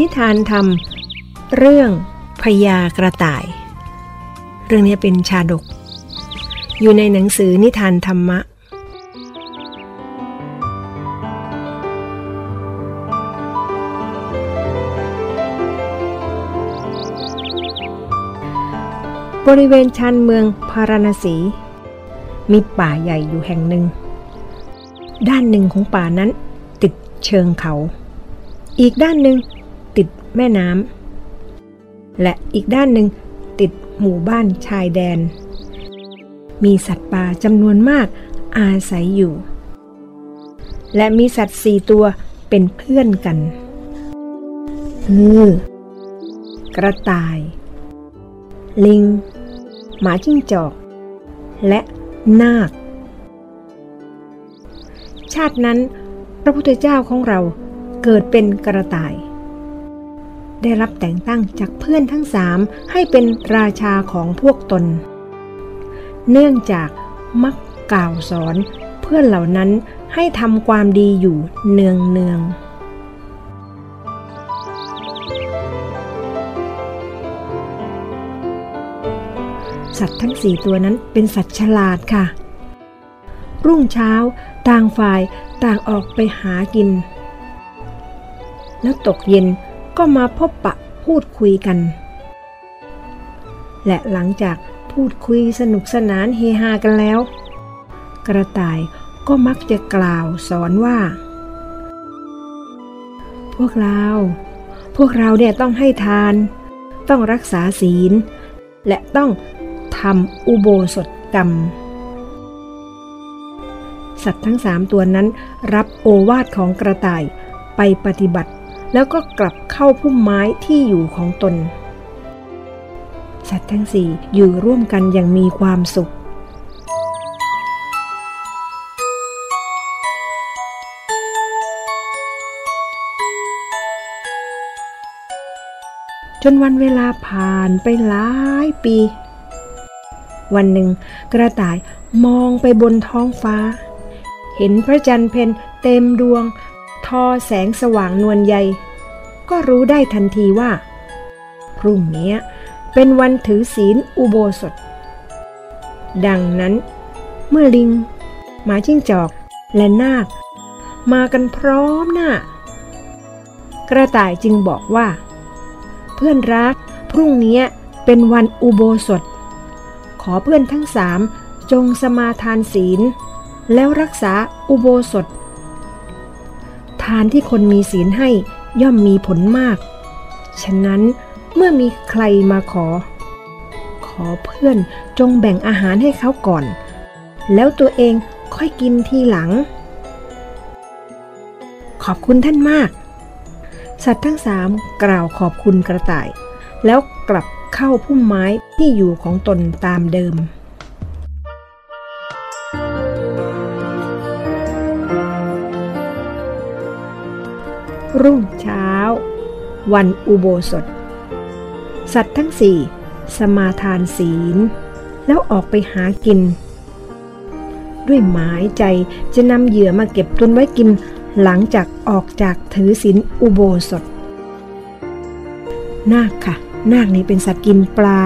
นิทานธรรม เรื่องพญากระต่าย เรื่องนี้เป็นชาดก อยู่ในหนังสือนิทานธรรมะ บริเวณชานเมืองพาราณสี มีป่าใหญ่อยู่แห่งหนึ่ง ด้านหนึ่งของป่านั้นติดเชิงเขา อีกด้านหนึ่ง แม่น้ำและอีกด้านหนึ่งติดหมู่บ้านชายแดน มีสัตว์ป่าจำนวนมากอาศัยอยู่ และมีสัตว์สี่ตัวเป็นเพื่อนกันคือกระต่าย ลิง หมาจิ้งจอก และนาค ชาตินั้นพระพุทธเจ้าของเราเกิดเป็นกระต่าย ได้รับแต่งตั้งจากเพื่อนทั้งสามให้เป็นราชาของพวกตน เนื่องจากมักกล่าวสอนเพื่อนเหล่านั้นให้ทำความดีอยู่เนืองเนืองสัตว์ทั้งสี่ตัวนั้นเป็นสัตว์ฉลาดค่ะ รุ่งเช้าต่างฝ่ายต่างออกไปหากิน แล้วตกเย็น ก็มาพบปะพูดคุยกัน และหลังจากพูดคุยสนุกสนานเฮฮากันแล้ว กระต่ายก็มักจะกล่าวสอนว่า พวกเรา พวกเราเนี่ยต้องให้ทาน ต้องรักษาศีล และต้องทำอุโบสถกรรม สัตว์ทั้งสามตัวนั้นรับโอวาทของกระต่ายไปปฏิบัติ แล้วก็กลับเข้าพุ่มไม้ที่อยู่ของตน สัตว์ทั้งสี่อยู่ร่วมกันอย่างมีความสุข จนวันเวลาผ่านไปหลายปี วันหนึ่งกระต่ายมองไปบนท้องฟ้า เห็นพระจันทร์เพนเต็มดวง อแสงสว่างนวลใย ก็รู้ได้ทันทีว่า พรุ่งนี้เป็นวันถือศีลอุโบสถ ดังนั้น เมื่อลิงหมาจิ้งจอกและนาค มากันพร้อมหน้า กระต่ายจึงบอกว่า เพื่อนรักพรุ่งนี้เป็นวันอุโบสถ ขอเพื่อนทั้งสามจงสมาทานศีล แล้วรักษาอุโบสถานที่คนมีศีลให้ย่อมมีผลมาก ฉะนั้นเมื่อมีใครมาขอ ขอเพื่อนจงแบ่งอาหารให้เขาก่อน แล้วตัวเองค่อยกินทีหลัง ขอบคุณท่านมาก สัตว์ทั้งสามกล่าวขอบคุณกระต่าย แล้วกลับเข้าพุ่มไม้ที่อยู่ของตนตามเดิม รุ่งเช้า วันอุโบสถ สัตว์ทั้งสี่สมาทานศีล แล้วออกไปหากิน ด้วยหมายใจจะนำเหยื่อมาเก็บตุนไว้กินหลังจากออกจากถือศีลอุโบสถ นาคค่ะ นาคนี้เป็นสัตว์กินปลา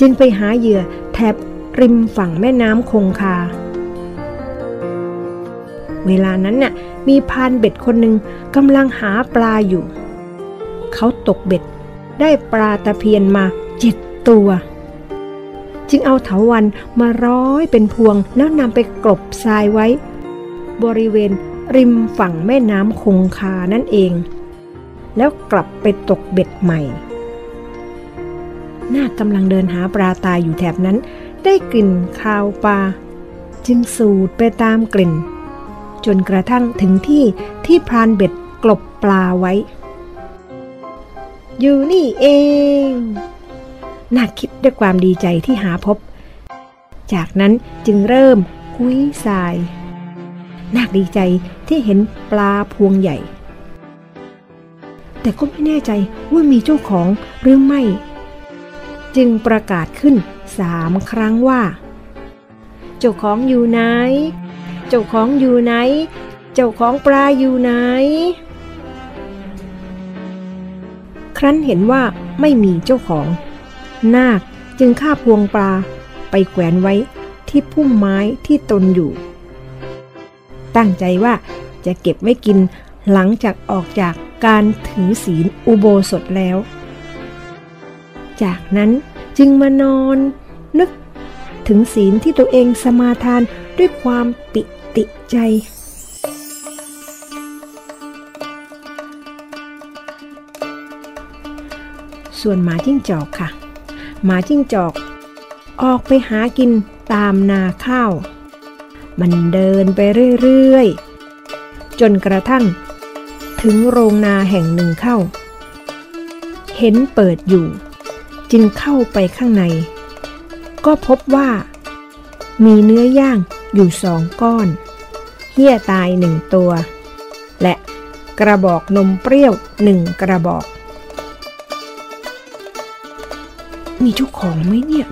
จึงไปหาเหยื่อแถบริมฝั่งแม่น้ำคงคา เวลานั้นน่ะมีพานเบ็ดคนหนึ่งกำลังหาปลาอยู่ เขาตกเบ็ด ได้ปลาตะเพียนมาเจ็ดตัว จึงเอาเถาวันมาร้อยเป็นพวงแล้วนำไปกลบทรายไว้ บริเวณริมฝั่งแม่น้ำคงคานั่นเอง แล้วกลับไปตกเบ็ดใหม่นาคกำลังเดินหาปลาตายอยู่แถบนั้น ได้กลิ่นคาวปลาจึงสูดไปตามกลิ่น จนกระทั่งถึงที่ที่พรานเบ็ดกลบปลาไว้ อยู่นี่เองนาคคิดด้วยความดีใจที่หาพบ จากนั้นจึงเริ่มคุยทรายนาคดีใจที่เห็นปลาพวงใหญ่ แต่ก็ไม่แน่ใจว่ามีเจ้าของหรือไม่ จึงประกาศขึ้นสามครั้งว่า เจ้าของอยู่ไหน เจ้าของอยู่ไหน เจ้าของปลาอยู่ไหน ครั้นเห็นว่าไม่มีเจ้าของ นาคจึงฆ่าพวงปลาไปแขวนไว้ที่พุ่มไม้ที่ตนอยู่ ตั้งใจว่าจะเก็บไว้กินหลังจากออกจากการถือศีลอุโบสถแล้ว จากนั้นจึงมานอนนึกถึงศีลที่ตัวเองสมาทานด้วยความปิ ติใจ ส่วนหมาจิ้งจอกค่ะ หมาจิ้งจอก ออกไปหากินตามนาข้าว มันเดินไปเรื่อยๆ จนกระทั่ง ถึงโรงนาแห่งหนึ่งเข้า เห็นเปิดอยู่ จึงเข้าไปข้างใน ก็พบว่ามีเนื้อย่างอยู่สองก้อน เหี้ยตายหนึ่งตัว และกระบอกนมเปรี้ยวหนึ่งกระบอก มีเจ้าของไหมเนี่ย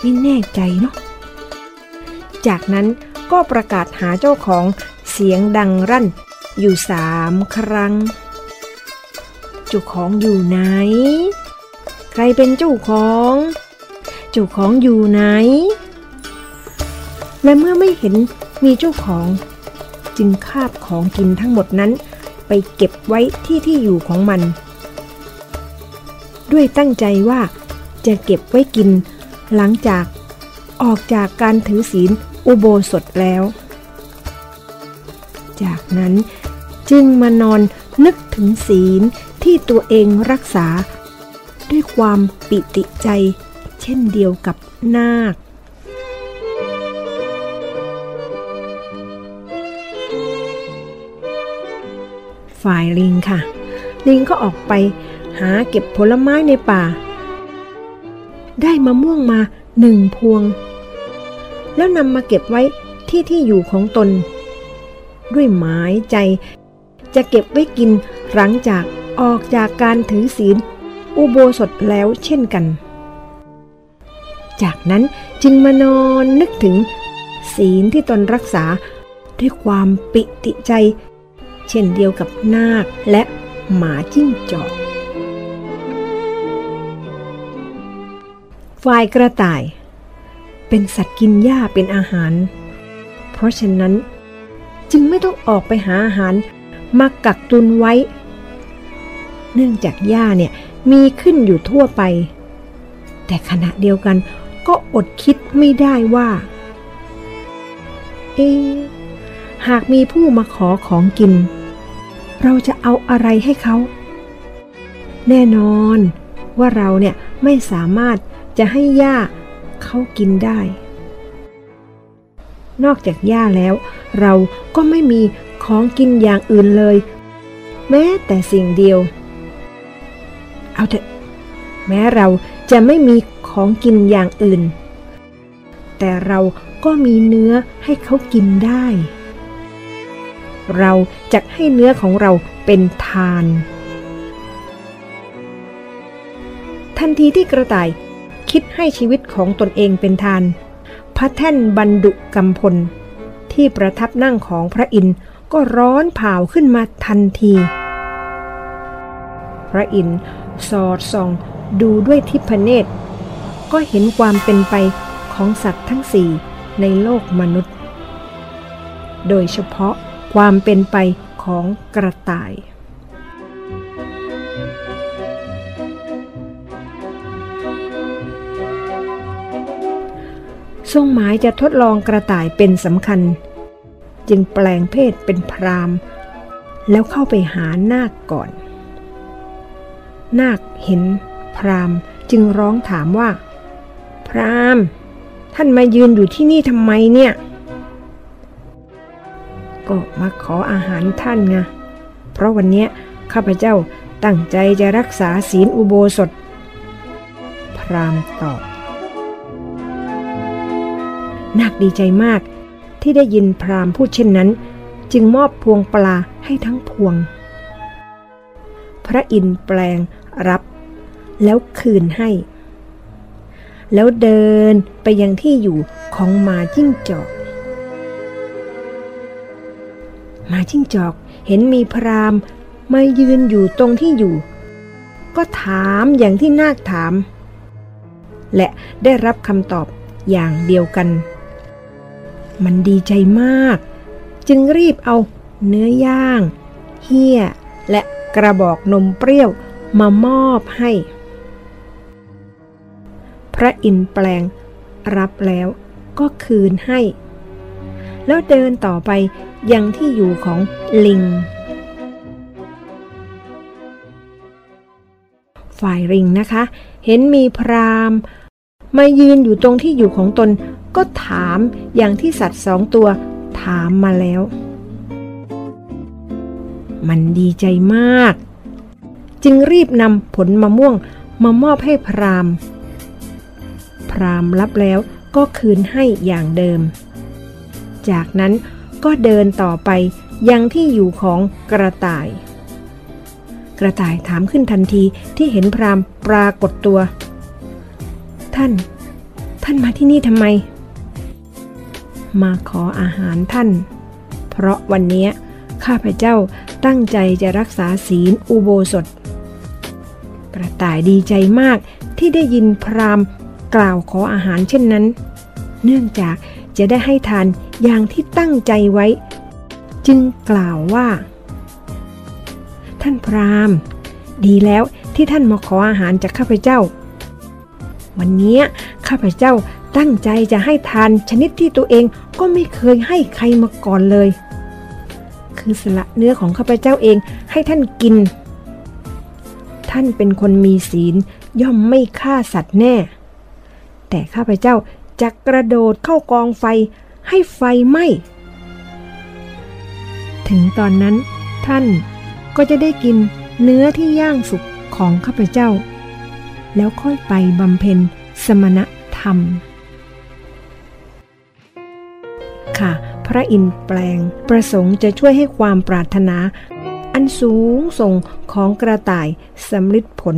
ไม่แน่ใจเนาะ จากนั้นก็ประกาศหาเจ้าของเสียงดังรั่นอยู่สามครั้งจ้าของอยู่ไหน ใครเป็นเจ้าของ เจ้าของอยู่ไหน และเมื่อไม่เห็น มีเจ้าของ จึงคาบของกินทั้งหมดนั้นไปเก็บไว้ที่ที่อยู่ของมัน ด้วยตั้งใจว่าจะเก็บไว้กิน หลังจากออกจากการถือศีลอุโบสถแล้ว จากนั้นจึงมานอนนึกถึงศีลที่ตัวเองรักษา ด้วยความปิติใจ เช่นเดียวกับนาค ฝ่ายลิงค่ะ ลิงก็ออกไปหาเก็บผลไม้ในป่า ได้มะม่วงมาหนึ่งพวง แล้วนำมาเก็บไว้ที่ที่อยู่ของตน ด้วยหมายใจ จะเก็บไว้กินหลังจากออกจากการถือศีล อุโบสถแล้วเช่นกัน จากนั้นจึงมานอนนึกถึงศีลที่ตนรักษา ด้วยความปิติใจ เช่นเดียวกับนาคและหมาจิ้งจอก ฝ่ายกระต่าย เป็นสัตว์กินหญ้าเป็นอาหาร เพราะฉะนั้นจึงไม่ต้องออกไปหาอาหารมากักตุนไว้ เนื่องจากหญ้าเนี่ยมีขึ้นอยู่ทั่วไป แต่ขณะเดียวกันก็อดคิดไม่ได้ว่า เอ หากมีผู้มาขอของกิน เราจะเอาอะไรให้เขา แน่นอนว่าเราเนี่ยไม่สามารถจะให้หญ้าเขากินได้ นอกจากหญ้าแล้ว เราก็ไม่มีของกินอย่างอื่นเลย แม้แต่สิ่งเดียว เอาเถอะ แม้เราจะไม่มีของกินอย่างอื่น แต่เราก็มีเนื้อให้เขากินได้ เราจะให้เนื้อของเราเป็นทาน ทันทีที่กระต่ายคิดให้ชีวิตของตนเองเป็นทาน พระแท่นบรรดุกำพล ที่ประทับนั่งของพระอินทร์ก็ร้อนเผาขึ้นมาทันที พระอินทร์สอดส่องดูด้วยทิพเนตร ก็เห็นความเป็นไปของสัตว์ทั้งสี่ในโลกมนุษย์ โดยเฉพาะ ความเป็นไปของกระต่าย ทรงหมายจะทดลองกระต่ายเป็นสำคัญ จึงแปลงเพศเป็นพรามแล้วเข้าไปหานาคก่อน นาคเห็นพรามจึงร้องถามว่า พรามท่านมายืนอยู่ที่นี่ทำไมเนี่ย ก็มาขออาหารท่านไงเพราะวันนี้ข้าพเจ้าตั้งใจจะรักษาศีลอุโบสถ พรามตอบนาคดีใจมากที่ได้ยินพรามพูดเช่นนั้น จึงมอบพวงปลาให้ทั้งพวง พระอินทร์แปลงรับ แล้วคืนให้ แล้วเดินไปยังที่อยู่ของมาจิ้งจอก มาจิ้งจอกเห็นมีพรามมายืนอยู่ตรงที่อยู่ ก็ถามอย่างที่นาคถาม และได้รับคำตอบอย่างเดียวกัน มันดีใจมาก จึงรีบเอาเนื้อย่าง เฮี้ย และกระบอกนมเปรี้ยวมามอบให้ พระอินทร์แปลงรับแล้วก็คืนให้ แล้วเดินต่อไป ยังที่อยู่ของลิง ฝ่ายริงนะคะ เห็นมีพรามมายืนอยู่ตรงที่อยู่ของตน ก็ถามอย่างที่สัตว์สองตัวถามมาแล้ว มันดีใจมาก จึงรีบนำผลมะม่วงมามอบให้พราม พรามรับแล้วก็คืนให้อย่างเดิม จากนั้น ก็เดินต่อไปยังที่อยู่ของกระต่าย กระต่ายถามขึ้นทันทีที่เห็นพรามปรากฏตัว ท่าน ท่านมาที่นี่ทำไม มาขออาหารท่าน เพราะวันนี้ข้าพเจ้าตั้งใจจะรักษาศีลอุโบสถ กระต่ายดีใจมากที่ได้ยินพรามกล่าวขออาหารเช่นนั้น เนื่องจาก จะได้ให้ทานอย่างที่ตั้งใจไว้ จึงกล่าวว่า ท่านพรามดีแล้วที่ท่านมาขออาหารจากข้าพเจ้า วันนี้ข้าพเจ้าตั้งใจจะให้ทานชนิดที่ตัวเองก็ไม่เคยให้ใครมาก่อนเลย คือสละเนื้อของข้าพเจ้าเองให้ท่านกิน ท่านเป็นคนมีศีลย่อมไม่ฆ่าสัตว์แน่ แต่ข้าพเจ้า จะกระโดดเข้ากองไฟให้ไฟไหม้ถึงตอนนั้นท่านก็จะได้กินเนื้อที่ย่างสุกของข้าพเจ้า แล้วค่อยไปบำเพ็ญสมณธรรม ค่ะ พระอินแปลงประสงค์จะช่วยให้ความปรารถนา อันสูงส่งของกระต่ายสำลิดผล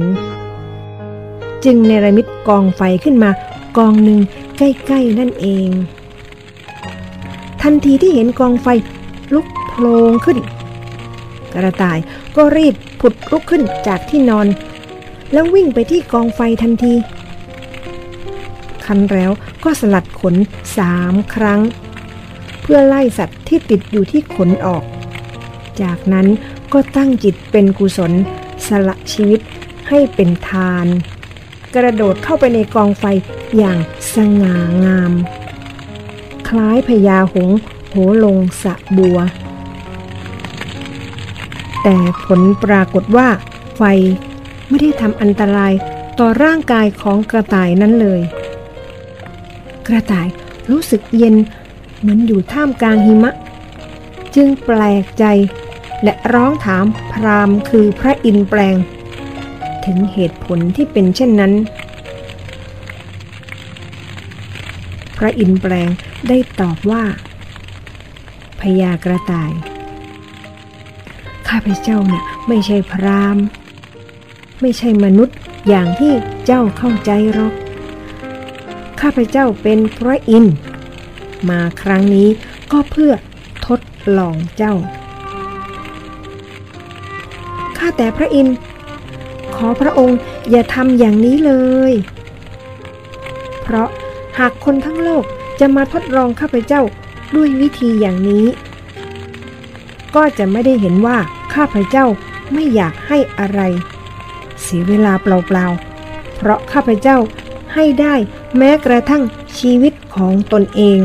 จึงเนรมิตกองไฟขึ้นมากองหนึ่ง ใกล้ๆนั่นเอง ทันทีที่เห็นกองไฟลุกโผลงขึ้น กระต่ายก็รีบผุดลุกขึ้นจากที่นอน แล้ววิ่งไปที่กองไฟทันทีคันแล้วก็สลัดขนสามครั้ง เพื่อไล่สัตว์ที่ติดอยู่ที่ขนออก จากนั้นก็ตั้งจิตเป็นกุศล สละชีวิตให้เป็นทาน กระโดดเข้าไปในกองไฟอย่าง สง่างาม คล้ายพญาหงโหลงสะบัว แต่ผลปรากฏว่า ไฟไม่ได้ทำอันตรายต่อร่างกายของกระต่ายนั้นเลย กระต่ายรู้สึกเย็นเหมือนอยู่ท่ามกลางหิมะ จึงแปลกใจและร้องถามพรามคือพระอินแปลง ถึงเหตุผลที่เป็นเช่นนั้น พระอินแปลงได้ตอบว่าพญากระต่าย ข้าพเจ้าเนี่ยไม่ใช่พรามไม่ใช่มนุษย์อย่างที่เจ้าเข้าใจหรอก ข้าพเจ้าเป็นพระอินทร์มาครั้งนี้ก็เพื่อทดลองเจ้า ข้าแต่พระอินทร์ขอพระองค์อย่าทำอย่างนี้เลย เพราะ หากคนทั้งโลกจะมาทดลองข้าพเจ้าด้วยวิธีอย่างนี้ ก็จะไม่ได้เห็นว่าข้าพเจ้าไม่อยากให้อะไร เสียเวลาเปล่าๆ เพราะข้าพเจ้าให้ได้แม้กระทั่งชีวิตของตนเอง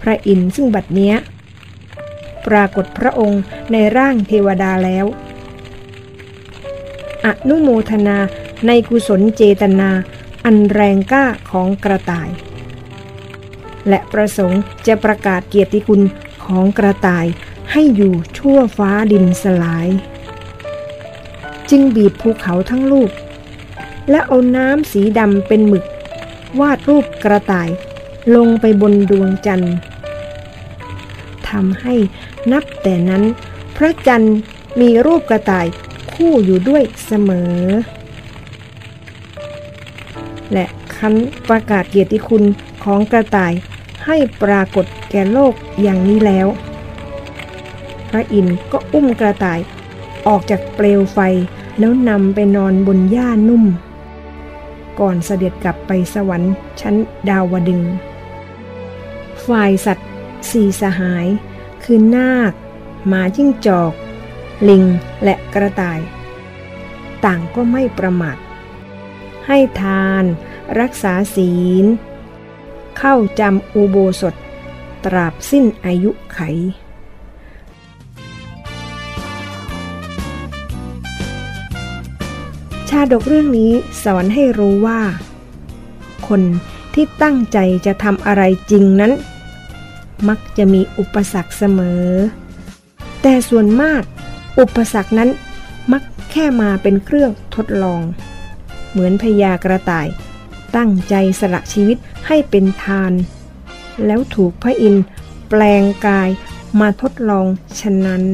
พระอินทร์ซึ่งบัดเนี้ย ปรากฏพระองค์ในร่างเทวดาแล้ว อนุโมทนา ในกุศลเจตนาอันแรงกล้าของกระต่าย และประสงค์จะประกาศเกียรติคุณของกระต่ายให้อยู่ชั่วฟ้าดินสลาย จึงบีบภูเขาทั้งลูก และเอาน้ำสีดำเป็นหมึก วาดรูปกระต่ายลงไปบนดวงจันทร์ทำให้นับแต่นั้น พระจันทร์มีรูปกระต่ายคู่อยู่ด้วยเสมอ และคันประกาศเกียรติคุณของกระต่ายให้ปรากฏแก่โลกอย่างนี้แล้ว พระอินทร์ก็อุ้มกระต่ายออกจากเปลวไฟแล้วนำไปนอนบนหญ้านุ่ม ก่อนเสด็จกลับไปสวรรค์ชั้นดาวดึง ฝ่ายสัตว์สี่สหาย คือนาคหมาจิ้งจอก ลิงและกระต่าย ต่างก็ไม่ประมาท ให้ทาน รักษาศีล เข้าจำอุโบสถ ตราบสิ้นอายุไข ชาดกเรื่องนี้สอนให้รู้ว่า คนที่ตั้งใจจะทำอะไรจริงนั้น มักจะมีอุปสรรคเสมอ แต่ส่วนมากอุปสรรคนั้นมักแค่มาเป็นเครื่องทดลอง เหมือนพญากระต่าย ตั้งใจสละชีวิตให้เป็นทาน แล้วถูกพระอินทร์แปลงกายมาทดลองฉะนั้น